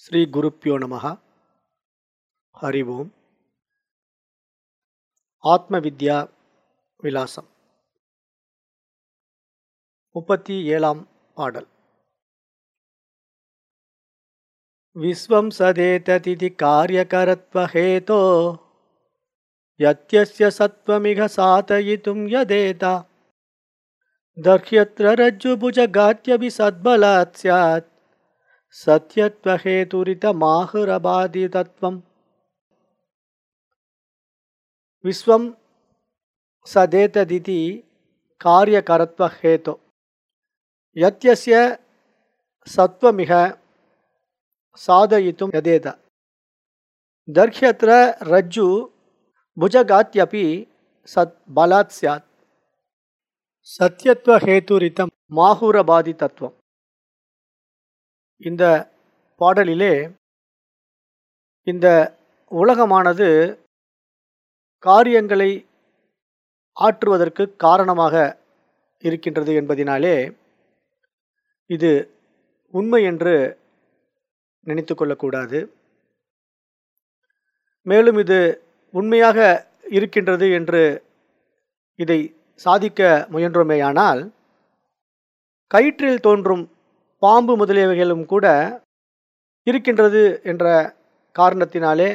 श्री गुरुप्यो नमः हरि ओम ஆத்மவித்யா விலாசம் முப்பத்தி ஏழாம் பாடல் விஸ்வம் சதேததிதி காரியகரத்வஹேதோ யத்யஸ்ய சத்வமிக சாதயிதும் யதேதா தர்ஹ்யத்ர ரஜ்ஜுபுஜ காத்தியபி சத்பலாத் ஸ்யாத் सत्यत्वहेतुरितमाहुरबाधितत्वम्। विश्व सदेतदिति कार्यकरत्वहेतु। यत्यस्य सत्त्वमिह साधयितुं यदेत। दर्ह्यत्र रज्जु भुजगात्यपि सत् बलात् स्यात्। सत्यत्वहेतुरितं माहुरबाधितत्वम्। இந்த பாடலிலே இந்த உலகமானது காரியங்களை ஆற்றுவதற்கு காரணமாக இருக்கின்றது என்பதினாலே இது உண்மை என்று நினைத்து கொள்ளக்கூடாது. மேலும் இது உண்மையாக இருக்கின்றது என்று இதை சாதிக்க முயன்றோமேயானால் கயிற்றில் தோன்றும் பாம்பு முதலியவைகளும் கூட இருக்கின்றது என்ற காரணத்தினாலே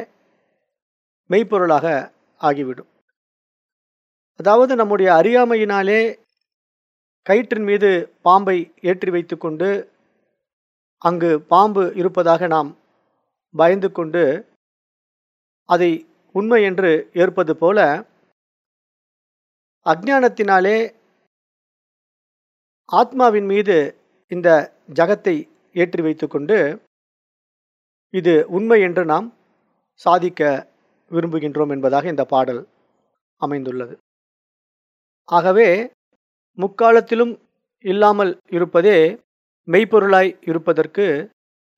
மெய்ப்பொருளாக ஆகிவிடும். அதாவது நம்முடைய அறியாமையினாலே கயிற்றின் மீது பாம்பை ஏற்றி வைத்துக்கொண்டு அங்கு பாம்பு இருப்பதாக நாம் பயந்து கொண்டு அதை உண்மை என்று ஏற்பது போல அஜானத்தினாலே ஆத்மாவின் மீது இந்த ஜகத்தை ஏற்றி வைத்துக்கொண்டு இது உண்மை என்று நாம் சாதிக்க விரும்புகின்றோம் என்பதாக இந்த பாடல் அமைந்துள்ளது. ஆகவே முக்காலத்திலும் இல்லாமல் இருப்பதே மெய்ப்பொருளாய் இருப்பதற்கு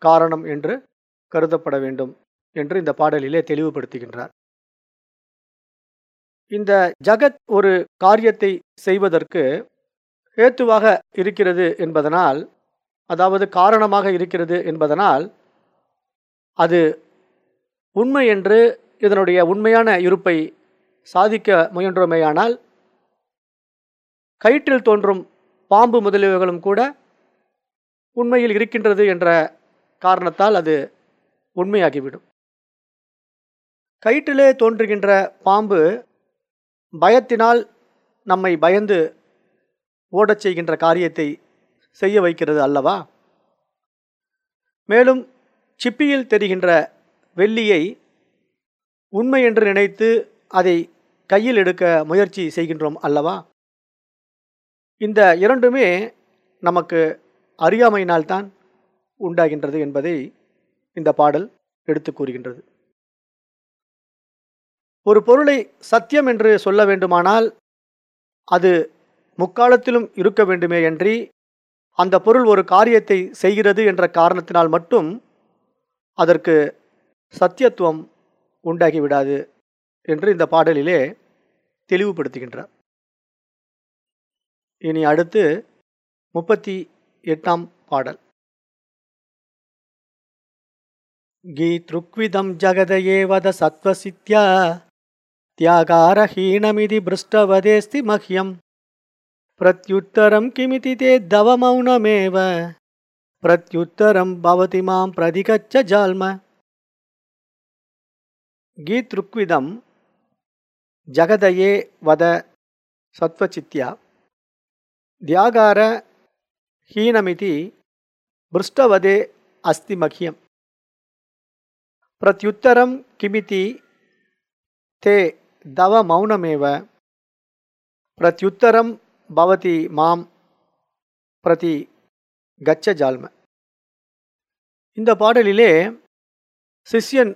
காரணம் என்று கருதப்பட வேண்டும் என்று இந்த பாடலிலே தெளிவுபடுத்துகின்றார். இந்த ஜகத் ஒரு காரியத்தை செய்வதற்கு ஏத்துவாக இருக்கிறது என்பதனால் அதாவது காரணமாக இருக்கிறது என்பதனால் அது உண்மை என்று இதனுடைய உண்மையான இருப்பை சாதிக்க முயன்றோமேயானால் கயிற்றில் தோன்றும் பாம்பு முதலியவைகளும் கூட உண்மையில் இருக்கின்றது என்ற காரணத்தால் அது உண்மையாகிவிடும். கயிற்றிலே தோன்றுகின்ற பாம்பு பயத்தினால் நம்மை பயந்து ஓடச் செய்கின்ற காரியத்தை செய்ய வைக்கிறது அல்லவா? மேலும் சிப்பியில் தெரிகின்ற வெள்ளியை உண்மை என்று நினைத்து அதை கையில் எடுக்க முயற்சி செய்கின்றோம் அல்லவா? இந்த இரண்டுமே நமக்கு அறியாமையினால்தான் உண்டாகின்றது என்பதை இந்த பாடல் எடுத்து கூறுகின்றது. ஒரு பொருளை சத்தியம் என்று சொல்ல வேண்டுமானால் அது முக்காலத்திலும் இருக்க வேண்டுமே அன்றி அந்த பொருள் ஒரு காரியத்தை செய்கிறது என்ற காரணத்தினால் மட்டும் அதற்கு சத்தியத்துவம் உண்டாகிவிடாது என்று இந்த பாடலிலே தெளிவுபடுத்துகின்றார் இனி அடுத்து முப்பத்தி எட்டாம் பாடல் கீத்ருக்விதம் ஜகதயே வத சத்வசித்யா त्यागारहीनमिति पृष्टवदेऽस्ति मह्यं प्रत्युत्तरं किमिति ते दवमौनमेव? प्रत्युत्तरं भवति माँ प्रधिगच्छ जाल्म। गीतृक्विदं जगदये वद सत्त्वचित्या ध्यागार हीनमिति पृष्ठवदे अस्ति मह्यं प्रत्युत्तरं किमिति ते दवमौनमेव? प्रत्युत्तरं பவதி மாம் பிரதி கச்ச ஜால்ம. இந்த பாடலிலே சிஷ்யன்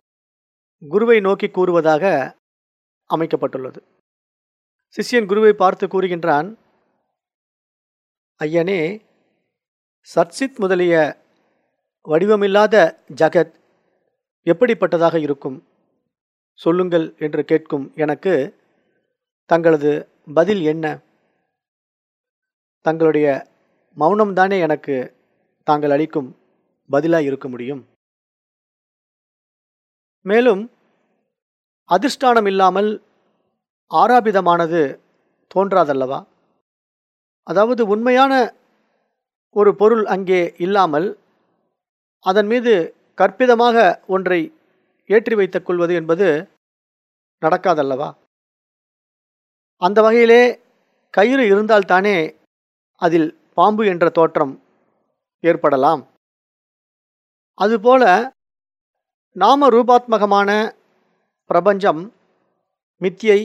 குருவை நோக்கி கூறுவதாக அமைக்கப்பட்டுள்ளது. சிஷ்யன் குருவை பார்த்து கூறுகின்றான் ஐயனே சர்ச்சித் முதலிய வடிவமில்லாத ஜகத் எப்படிப்பட்டதாக இருக்கும்? சொல்லுங்கள் என்று கேட்கும் எனக்கு தங்களது பதில் என்ன? தங்களுடைய மௌனம்தானே எனக்கு தாங்கள் அளிக்கும் பதிலாக இருக்க முடியும்? மேலும் அதிர்ஷ்டானம் இல்லாமல் ஆராபிதமானது தோன்றாதல்லவா? அதாவது உண்மையான ஒரு பொருள் அங்கே இல்லாமல் அதன் மீது கற்பிதமாக ஒன்றை ஏற்றி வைத்துக் கொள்வது என்பது நடக்காதல்லவா? அந்த வகையிலே கயிறு இருந்தால்தானே அதில் பாம்பு என்ற தோற்றம் ஏற்படலாம். அதுபோல நாம ரூபாத்மகமான பிரபஞ்சம் மித்தியை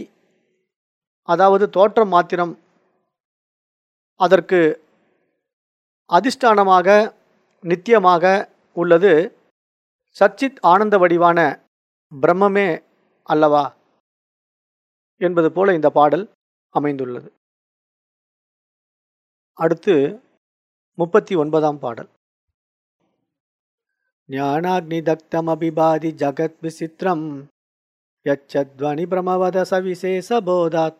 அதாவது தோற்றம் மாத்திரம் அதற்கு அதிஷ்டானமாக நித்தியமாக உள்ளது. சச்சித் ஆனந்த வடிவான பிரம்மமே அல்லவா என்பது போல இந்த பாடல் அமைந்துள்ளது. அடுத்து முப்பத்தி ஒன்பதாம் பாடல். ஞானாக்னி தக்தமபிபாதி ஜகத் விசித்திரம் யச்சத்வனி பிரமவத சவிசேஷ போதாத்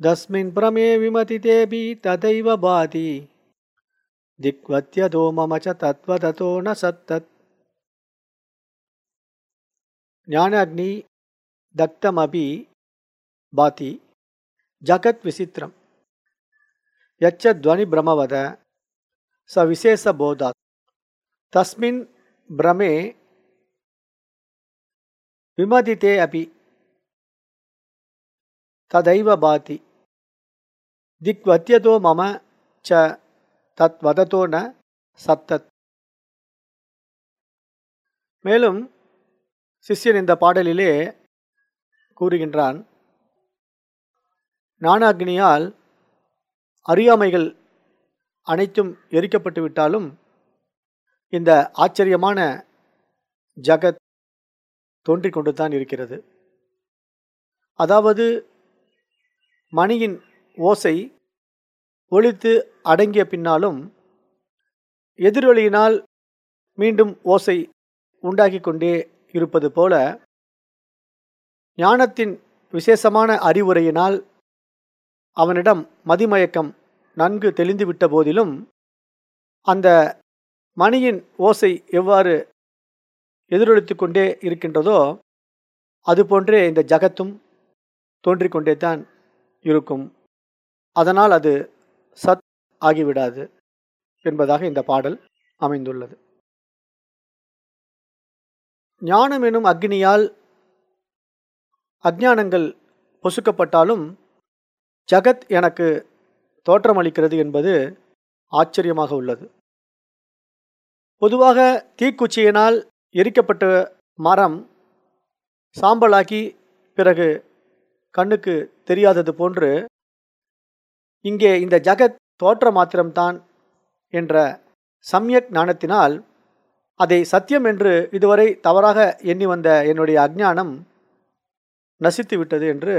தஸ்மின் பிரமே விமதி தேபி ததைவ பாதி திக்வத்யதோ மம ச தத்வததோ ந சத்தத். ஞானாக்னி தக்தமபி பாதி ஜகத் விசித்திரம் யச்ச துவனி பிரமவத ச விசேஷ போதாத். தஸ்மின் பிரமே விமதித்தே அபி. ததைவ பாதி. திக்வத்யதோ மம ச தத் வதத்தோ ந சத்தத். மேலும் சிஷ்யன் இந்த பாடலிலே கூறுகின்றான் நானாக்னியால் அறியாமைகள் அனைத்தும் எரிக்கப்பட்டு விட்டாலும் இந்த ஆச்சரியமான ஜகத் தோன்றிக் கொண்டு தான் இருக்கிறது. அதாவது மணியின் ஓசை ஒழித்து அடங்கிய பின்னாலும் எதிரொலியினால் மீண்டும் ஓசை உண்டாகி கொண்டே இருப்பது போல ஞானத்தின் விசேஷமான அறிவுரையினால் அவனிடம் மதிமயக்கம் நன்கு தெளிந்துவிட்ட போதிலும் அந்த மணியின் ஓசை எவ்வாறு எதிரொலித்து கொண்டே இருக்கின்றதோ அதுபோன்றே இந்த ஜகத்தும் தோன்றிக்கொண்டே தான் இருக்கும். அதனால் அது சத் ஆகிவிடாது என்பதாக இந்த பாடல் அமைந்துள்ளது. ஞானம் எனும் அக்னியால் அஜானங்கள் பொசுக்கப்பட்டாலும் ஜகத் எனக்கு தோற்றமளிக்கிறது என்பது ஆச்சரியமாக உள்ளது. பொதுவாக தீக்குச்சியினால் எரிக்கப்பட்ட மரம் சாம்பலாக்கி பிறகு கண்ணுக்கு தெரியாதது போன்று இங்கே இந்த ஜகத் தோற்ற மாத்திரம்தான் என்ற சம்யக் ஞானத்தினால் அதை சத்தியம் என்று இதுவரை தவறாக எண்ணி வந்த என்னுடைய அஜ்ஞானம் நசித்து விட்டது என்று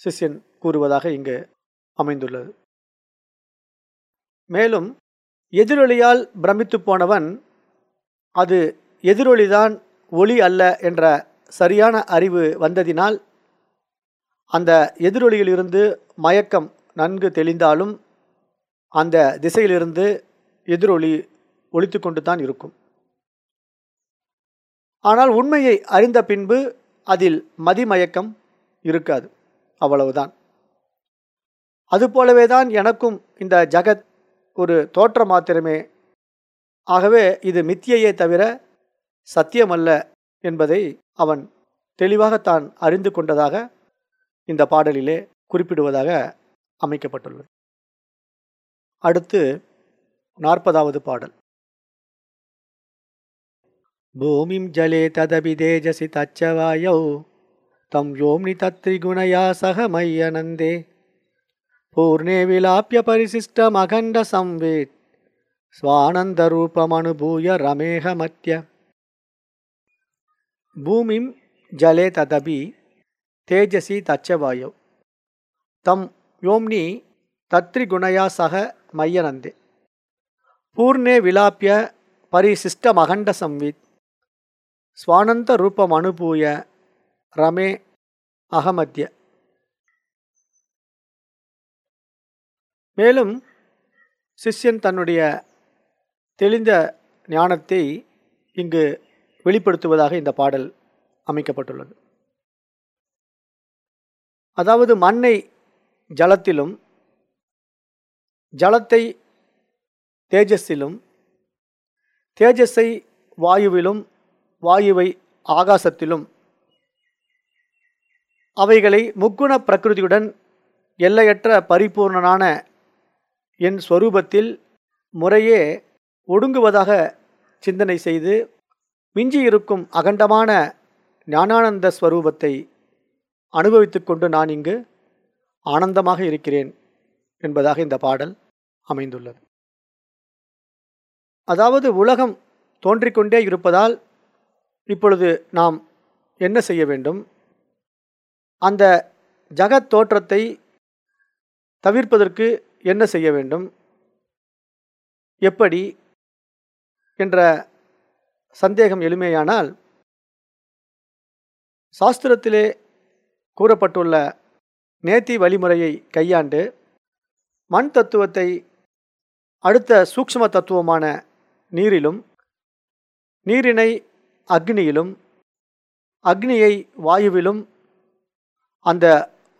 சிஷ்யன் கூறுவதாக இங்கு அமைந்துள்ளது. மேலும் எதிரொலியால் பிரமித்து போனவன் அது எதிரொலிதான் ஒளி அல்ல என்ற சரியான அறிவு வந்ததினால் அந்த எதிரொலியிலிருந்து மயக்கம் நன்கு தெளிந்தாலும் அந்த திசையிலிருந்து எதிரொலி ஒழித்து கொண்டு தான் இருக்கும். ஆனால் உண்மையை அறிந்த பின்பு அதில் மதிமயக்கம் இருக்காது. அவ்வளவுதான். அதுபோலவே தான் எனக்கும் இந்த ஜகத் ஒரு தோற்றம் மாத்திரமே. ஆகவே இது மித்தியையே தவிர சத்தியமல்ல என்பதை அவன் தெளிவாக தான் அறிந்து கொண்டதாக இந்த பாடலிலே குறிப்பிடுவதாக அமைக்கப்பட்டுள்ளது. அடுத்து நாற்பதாவது பாடல். பூமிம் ஜலே ததபி தேஜசி தச்சவாயௌ தம் யோம்னி தத்ரிகுணயா சக மையனந்தே பூர்ணே விலாப்பிய பரிசிஷ்டமகண்ட சம்வேத். ஸ்வானந்தரூபமனுபூய ரமேகமத்ய பூமிம் ஜலே ததபி தேஜசி தச்சவாயௌ. தம் யோம்னி தத்ரிகுணயா சக மையனந்தே பூர்ணே விலாப்பிய பரிசிஷ்டமகண்ட சம்வித். ஸ்வானந்த மேலும் சிஷ்யன் தன்னுடைய தெளிந்த ஞானத்தை இங்கு வெளிப்படுத்துவதாக இந்த பாடல் அமைக்கப்பட்டுள்ளது. அதாவது மண்ணை ஜலத்திலும் ஜலத்தை தேஜஸிலும் தேஜஸை வாயுவிலும் வாயுவை ஆகாசத்திலும் அவைகளை முக்குண பிரகிருதியுடன் எல்லையற்ற பரிபூர்ணனான என் ஸ்வரூபத்தில் முறையே ஒடுங்குவதாக சிந்தனை செய்து மிஞ்சியிருக்கும் அகண்டமான ஞானானந்த ஸ்வரூபத்தை அனுபவித்து கொண்டு நான் இங்கு ஆனந்தமாக இருக்கிறேன் என்பதாக இந்த பாடல் அமைந்துள்ளது. அதாவது உலகம் தோன்றிக்கொண்டே இருப்பதால் இப்பொழுது நாம் என்ன செய்ய வேண்டும்? அந்த ஜகத் தோற்றத்தை தவிர்ப்பதற்கு என்ன செய்ய வேண்டும்? எப்படி? என்ற சந்தேகம் எளிமையானால் சாஸ்திரத்திலே கூறப்பட்டுள்ள நேத்தி வழிமுறையை கையாண்டு மண் தத்துவத்தை அடுத்த சூக்ஷ்ம தத்துவமான நீரிலும் நீரினை அக்னியிலும் அக்னியை வாயுவிலும் அந்த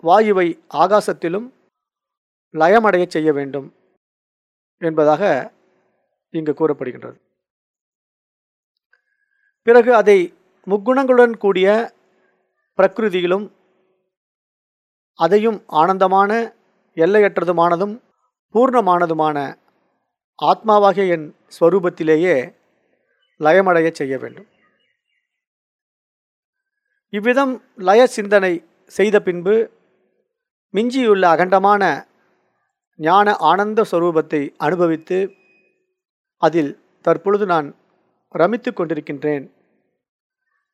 வாயுவை ஆகாசத்திலும் லயமடைய செய்ய வேண்டும் என்பதாக இங்கு கூறப்படுகின்றது. பிறகு அதை முக்குணங்களுடன் கூடிய பிரகிருதியிலும் அதையும் ஆனந்தமான எல்லையற்றதுமானதும் பூர்ணமானதுமான ஆத்மாவாகிய என் ஸ்வரூபத்திலேயே லயமடைய செய்ய வேண்டும். இவ்விதம் லய சிந்தனை செய்த பின்பு மிஞ்சியுள்ள அகண்டமான ஞான ஆனந்த ஸ்வரூபத்தை அனுபவித்து அதில் தற்பொழுது நான் ரமித்து கொண்டிருக்கின்றேன்.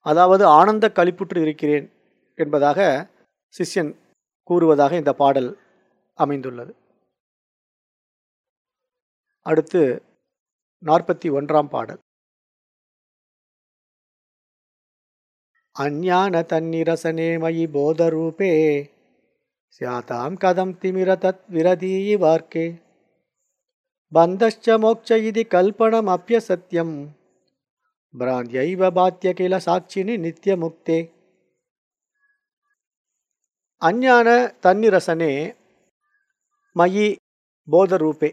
அதாவது ஆனந்த கழிப்புற்று இருக்கிறேன் என்பதாக சிஷ்யன் கூறுவதாக இந்த பாடல் அமைந்துள்ளது. அடுத்து நாற்பத்தி ஒன்றாம் பாடல். அஞ்ஞான தன்னிரசனே மயி போதரூபே स्यातां கதம் திமிர தத் விரதீயி வார்க்கே பந்தश्च மோக்ஷ இது கல்பனம் அப்பிய சத்தியம் பிராந்தியைவ பாத்திய கில சாட்சினி நித்தியமுக்தே அஞ்ஞான தன்னிரசனே மயி போதரூபே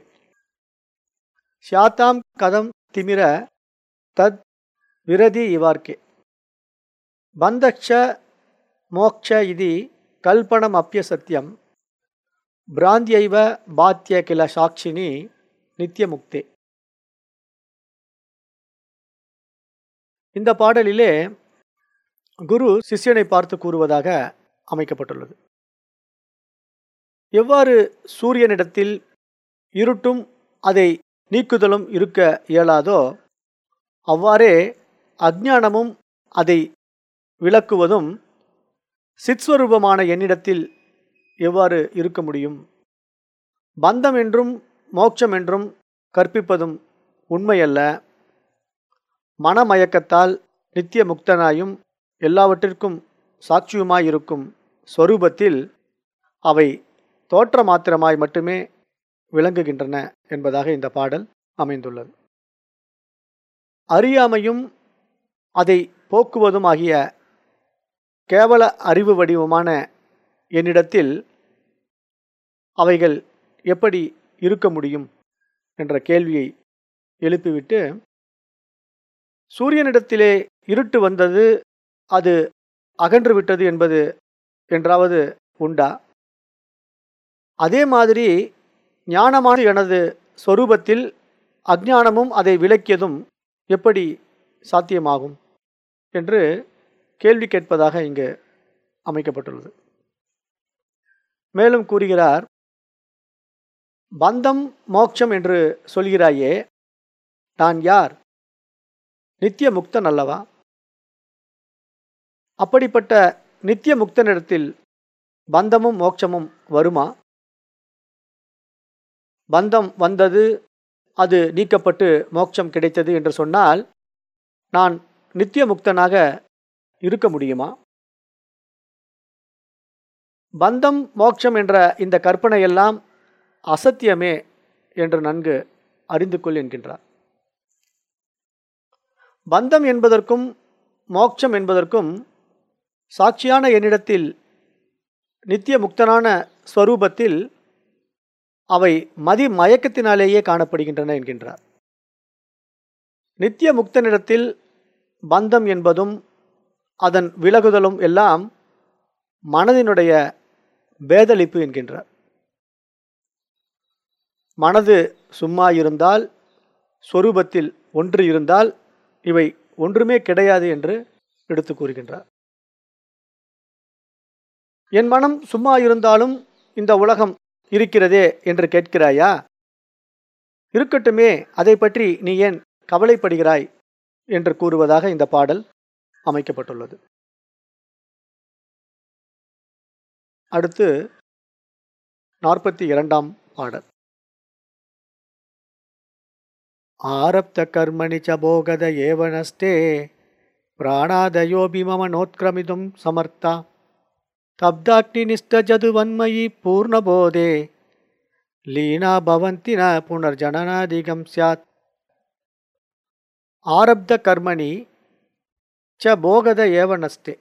ஷாத்தாம் கதம் திமிர தத் விரதி இவார்க்கே பந்தக்ஷ மோக்ஷ இது கல்பனம் அப்பிய சத்தியம் பிராந்தியைவ பாத்திய கில சாட்சினி நித்தியமுக்தே இந்த பாடலிலே குரு சிஷ்யனை பார்த்து கூறுவதாக அமைக்கப்பட்டுள்ளது. எவ்வாறு சூரியனிடத்தில் இருட்டும் அதை நீக்குதலும் இருக்க இயலாதோ அவ்வாறே அஜ்ஞானமும் அதை விளக்குவதும் சித்ஸ்வரூபமான என்னிடத்தில் எவ்வாறு இருக்க முடியும்? பந்தம் என்றும் மோட்சம் என்றும் கற்பிப்பதும் உண்மையல்ல. மனமயக்கத்தால் நித்திய முக்தனாயும் எல்லாவற்றிற்கும் சாட்சியுமாயிருக்கும் ஸ்வரூபத்தில் அவை தோற்ற மாத்திரமாய் மட்டுமே விளங்குகின்றன என்பதாக இந்த பாடல் அமைந்துள்ளது. அறியாமையும் அதை போக்குவதும் ஆகிய கேவல அறிவு வடிவமான என்னிடத்தில் அவைகள் எப்படி இருக்க முடியும் என்ற கேள்வியை எழுப்பிவிட்டு சூரியனிடத்திலே இருட்டு வந்தது அது அகன்று விட்டது என்பது என்றாவது உண்டா? அதே மாதிரி ஞானமான எனது சொரூபத்தில் அஜானமும் அதை விளக்கியதும் எப்படி சாத்தியமாகும்? என்று கேள்வி கேட்பதாக இங்கு அமைக்கப்பட்டுள்ளது. மேலும் கூறுகிறார் பந்தம் மோட்சம் என்று சொல்கிறாயே நான் யார்? நித்திய முக்தன் அல்லவா? அப்படிப்பட்ட நித்திய முக்தனிடத்தில் பந்தமும் மோட்சமும் வருமா? பந்தம் வந்தது அது நீக்கப்பட்டு மோட்சம் கிடைத்தது என்று சொன்னால் நான் நித்திய முக்தனாக இருக்க முடியுமா? பந்தம் மோட்சம் என்ற இந்த கற்பனையெல்லாம் அசத்தியமே என்று நன்கு அறிந்து கொள் என்கின்றார். பந்தம் என்பதற்கும் மோட்சம் என்பதற்கும் சாட்சியான என்னிடத்தில் நித்திய முக்தனான ஸ்வரூபத்தில் அவை மதி மயக்கத்தினாலேயே காணப்படுகின்றன என்கின்றார். நித்திய முக்தனிடத்தில் பந்தம் என்பதும் அதன் விலகுதலும் எல்லாம் மனதினுடைய பேதளிப்பு என்கின்றார். மனது சும்மா இருந்தால் சொரூபத்தில் ஒன்று இருந்தால் இவை ஒன்றுமே கிடையாது என்று எடுத்து கூறுகின்றார். என் மனம் சும்மா இருந்தாலும் இந்த உலகம் இருக்கிறதே என்று கேட்கிறாயா? இருக்கட்டுமே அதை பற்றி நீ ஏன் கவலைப்படுகிறாய்? என்று கூறுவதாக இந்த பாடல் அமைக்கப்பட்டுள்ளது. அடுத்து நாற்பத்தி இரண்டாம் பாடல். ஆரப்த கர்மணி சபோகத ஏவனஸ்தே பிராணாதயோபி மம நோத்கிரமிதும் சமர்த்தா. தப்தாக்னிநிஷ்டஜதுவன்மயி பூர்ணபோதே லீனா பவந்தி ந புனர்ஜனனாதிகம் ஸ்யாத் ஆரப்த கர்மணி ச போகத ஏவனஸ்தே.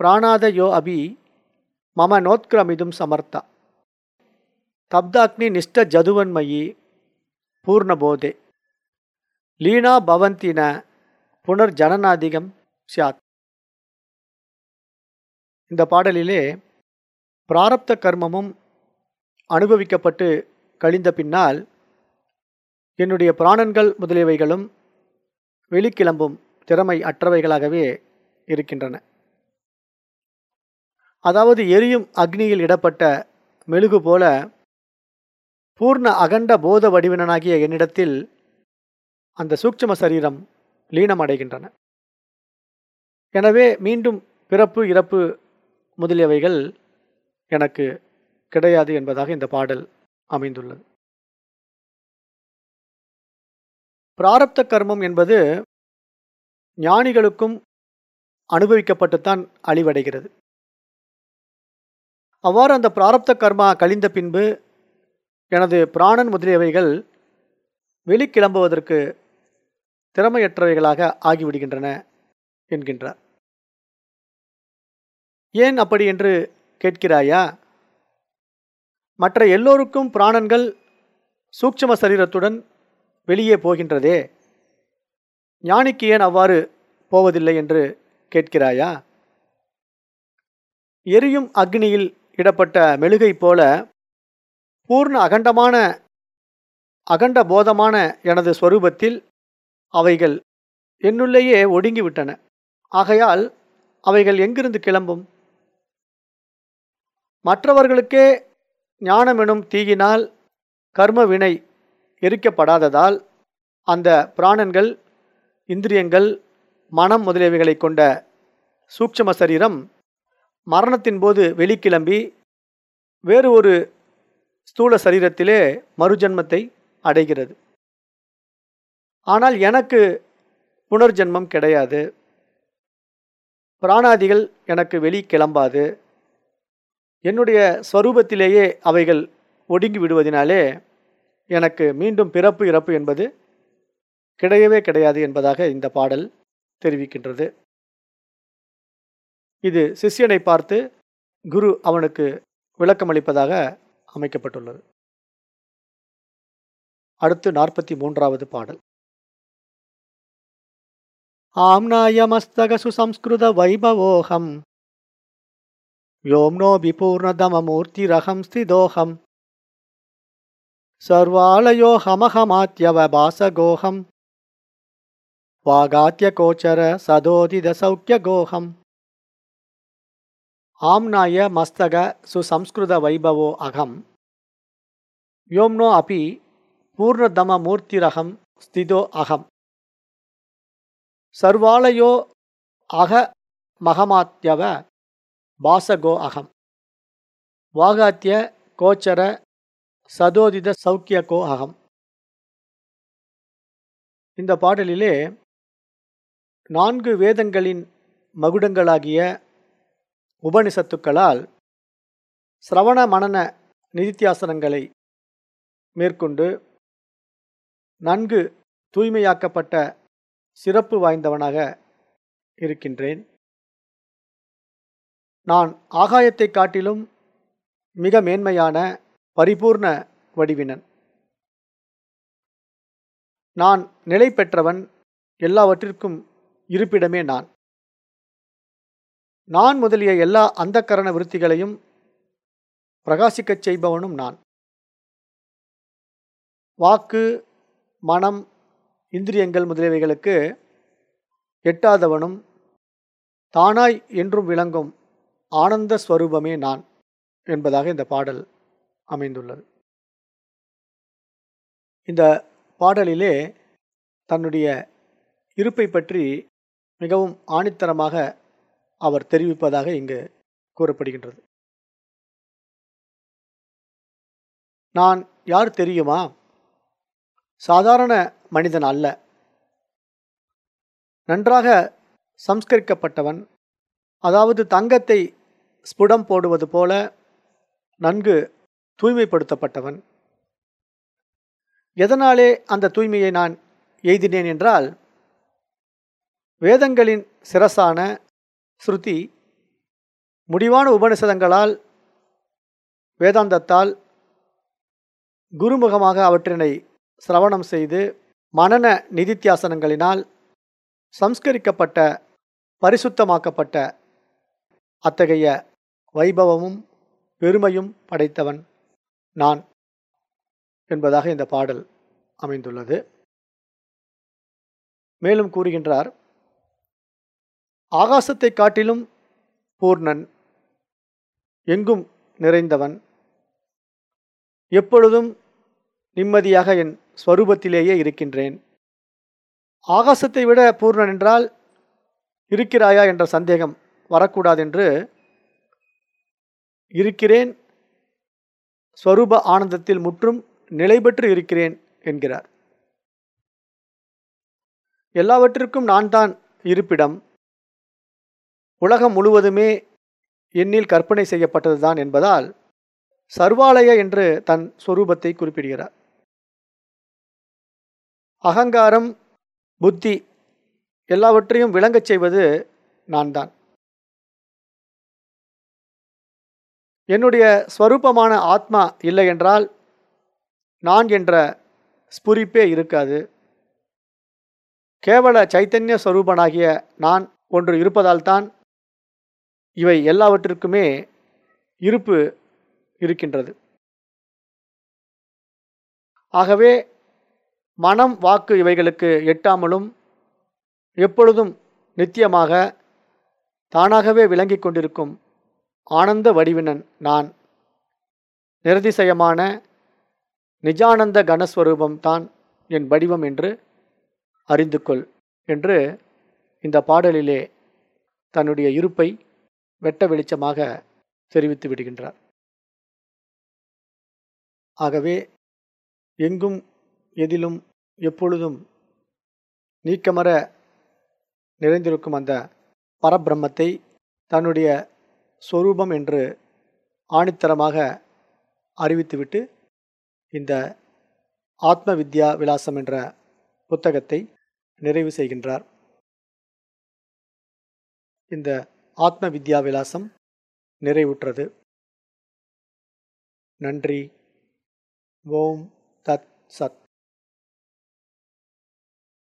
பிராணாதயோ அபி மம நோத்கிரமிதும் சமர்த்தா. தப்தாக்னி நிஷ்ட ஜதுவன்மயி பூர்ணபோதே. லீனா பவந்தின புனர்ஜனநாதிகம் சியாத் இந்த பாடலிலே பிராரப்த கர்மமும் அனுபவிக்கப்பட்டு கழிந்த பின்னால் என்னுடைய பிராணன்கள் முதலியவைகளும் வெளிக்கிளம்பும். திறமை அற்றவைகளாகவே இருக்கின்றன. அதாவது எரியும் அக்னியில் இடப்பட்ட மெழுகு போல பூர்ண அகண்ட போத வடிவினனாகிய என்னிடத்தில் அந்த சூட்சம சரீரம் லீனமடைகின்றன. எனவே மீண்டும் பிறப்பு இறப்பு முதலியவைகள் எனக்கு கிடையாது என்பதாக இந்த பாடல் அமைந்துள்ளது. பிராரப்த கர்மம் என்பது ஞானிகளுக்கும் அனுபவிக்கப்பட்டுத்தான் அழிவடைகிறது. அவ்வாறு அந்த பிராரப்த கர்மா கழிந்த பின்பு எனது பிராணன் முதலியவைகள் வெளிக்கிளம்புவதற்கு திறமையற்றவைகளாக ஆகிவிடுகின்றன என்கின்றார். ஏன் அப்படி என்று கேட்கிறாயா? மற்ற எல்லோருக்கும் பிராணன்கள் சூட்சம சரீரத்துடன் வெளியே போகின்றதே. ஞானிக்கு ஏன் அவ்வாறு போவதில்லை என்று கேட்கிறாயா? எரியும் அக்னியில் இடப்பட்ட மெழுகை போல பூர்ண அகண்டமான அகண்ட போதமான எனது ஸ்வரூபத்தில் அவைகள் என்னுள்ளேயே ஒடுங்கிவிட்டன. ஆகையால் அவைகள் எங்கிருந்து கிளம்பும்? மற்றவர்களுக்கே ஞானமெனும் தீயினால் கர்ம வினை எரிக்கப்படாததால் அந்த பிராணன்கள் இந்திரியங்கள் மனம் முதலியவைகளை கொண்ட சூட்சம சரீரம் மரணத்தின் போது வெளிக்கிளம்பி வேறு ஒரு ஸ்தூல சரீரத்திலே மறுஜன்மத்தை அடைகிறது. ஆனால் எனக்கு புனர்ஜென்மம் கிடையாது. பிராணாதிகள் எனக்கு வெளி கிளம்பாது. என்னுடைய ஸ்வரூபத்திலேயே அவைகள் ஒடுங்கி விடுவதினாலே எனக்கு மீண்டும் பிறப்பு இறப்பு என்பது கிடையவே கிடையாது என்பதாக இந்த பாடல் தெரிவிக்கின்றது. இது சிஷ்யனை பார்த்து குரு அவனுக்கு விளக்கமளிப்பதாக அமைக்கப்பட்டுள்ளது. அடுத்து நாற்பத்தி மூன்றாவது பாடல். ஆம்னாயமஸ்தக சுசம்ஸ்கிருத வைபவோகம். யோம்னோ விபூர்ணதமமூர்த்திரகம் ஸ்திதோகம். சர்வாலயோ வாகாத்தியகோச்சர சதோதிதசௌக்கியகோகம் ஆம்னாய மஸ்தக சுசம்ஸ்கிருத வைபவோ அகம். யோம்னோ அபி பூர்ணதமமூர்த்திரகம் ஸ்திதோ அகம். சர்வாலயோ அக மகமாத்தியவ பாசகோ அகம். வாகாத்திய கோச்சர சதோதித சௌக்கியகோ அகம். இந்த பாடலிலே நான்கு வேதங்களின் மகுடங்களாகிய உபனிஷத்துக்களால் சிரவண மனன நிதித்தியாசனங்களை மேற்கொண்டு நன்கு தூய்மையாக்கப்பட்ட சிறப்பு வாய்ந்தவனாக இருக்கின்றேன். நான் ஆகாயத்தை காட்டிலும் மிக மேன்மையான பரிபூர்ண வடிவினன். நான் நிலை பெற்றவன் எல்லாவற்றிற்கும் இருப்பிடமே நான். நான் முதலிய எல்லா அந்தக்கரண விருத்திகளையும் பிரகாசிக்கச் செய்பவனும் நான். வாக்கு மனம் இந்திரியங்கள் முதலியவைகளுக்கு எட்டாதவனும் தானாய் என்றும் விளங்கும் ஆனந்த ஸ்வரூபமே நான் என்பதாக இந்த பாடல் அமைந்துள்ளது. இந்த பாடலிலே தன்னுடைய இருப்பை பற்றி மிகவும் ஆணித்தரமாக அவர் தெரிவிப்பதாக இங்கு கூறப்படுகின்றது. நான் யார் தெரியுமா? சாதாரண மனிதன் அல்ல. நன்றாக சம்ஸ்கரிக்கப்பட்டவன். அதாவது தங்கத்தை ஸ்புடம் போடுவது போல நன்கு தூய்மைப்படுத்தப்பட்டவன். எதனாலே அந்த தூய்மையை நான் எய்தினேன் என்றால் வேதங்களின் சிரசான ஸ்ருதி முடிவான உபனிஷதங்களால் வேதாந்தத்தால் குருமுகமாக அவற்றினை சிரவணம் செய்து மனன நிதித்தியாசனங்களினால் சம்ஸ்கரிக்கப்பட்ட பரிசுத்தமாக்கப்பட்ட அத்தகைய வைபவமும் பெருமையும் படைத்தவன் நான் என்பதாக இந்த பாடல் அமைந்துள்ளது. மேலும் கூறுகின்றார் ஆகாசத்தை காட்டிலும் பூர்ணன் எங்கும் நிறைந்தவன். எப்பொழுதும் நிம்மதியாக என் ஸ்வரூபத்திலேயே இருக்கின்றேன். ஆகாசத்தை விட பூர்ணன் என்றால் இருக்கிறாயா என்ற சந்தேகம் வரக்கூடாதென்று இருக்கிறேன். ஸ்வரூப ஆனந்தத்தில் முற்றும் நிலை பெற்று இருக்கிறேன் என்கிறார். எல்லாவற்றிற்கும் நான் தான் இருப்பிடம். உலகம் முழுவதுமே என்னில் கற்பனை செய்யப்பட்டதுதான் என்பதால் சர்வாலய என்று தன் சொரூபத்தை குறிப்பிடுகிறார். அகங்காரம் புத்தி எல்லாவற்றையும் விளங்கச் செய்வது நான் தான் என்னுடைய ஸ்வரூபமான ஆத்மா இல்லை என்றால் நான் என்ற ஸ்புரிப்பே இருக்காது. கேவல சைத்தன்ய ஸ்வரூபனாகிய நான் ஒன்று இருப்பதால்தான் இவை எல்லாவற்றிற்குமே இருப்பு இருக்கின்றது. ஆகவே மனம் வாக்கு இவைகளுக்கு எட்டாமலும் எப்பொழுதும் நித்தியமாக தானாகவே விளங்கிக் கொண்டிருக்கும் ஆனந்த வடிவினன் நான். நிரதிசயமான நிஜானந்த கனஸ்வரூபம் தான் என் வடிவம் என்று அறிந்து கொள் என்று இந்த பாடலிலே தன்னுடைய இருப்பை வெட்ட வெளிச்சமாக தெரிவித்து விடுகின்றார். ஆகவே எங்கும் எதிலும் எப்பொழுதும் நீக்கமர நிறைந்திருக்கும் அந்த பரபிரம்மத்தை தன்னுடைய சொரூபம் என்று ஆணித்தரமாக அறிவித்துவிட்டு இந்த ஆத்ம வித்யா விலாசம் என்ற புத்தகத்தை நிறைவு செய்கின்றார். இந்த ஆத்ம வித்யா விலாசம் நிறைவுற்றது. நன்றி. ஓம் தத் சத்.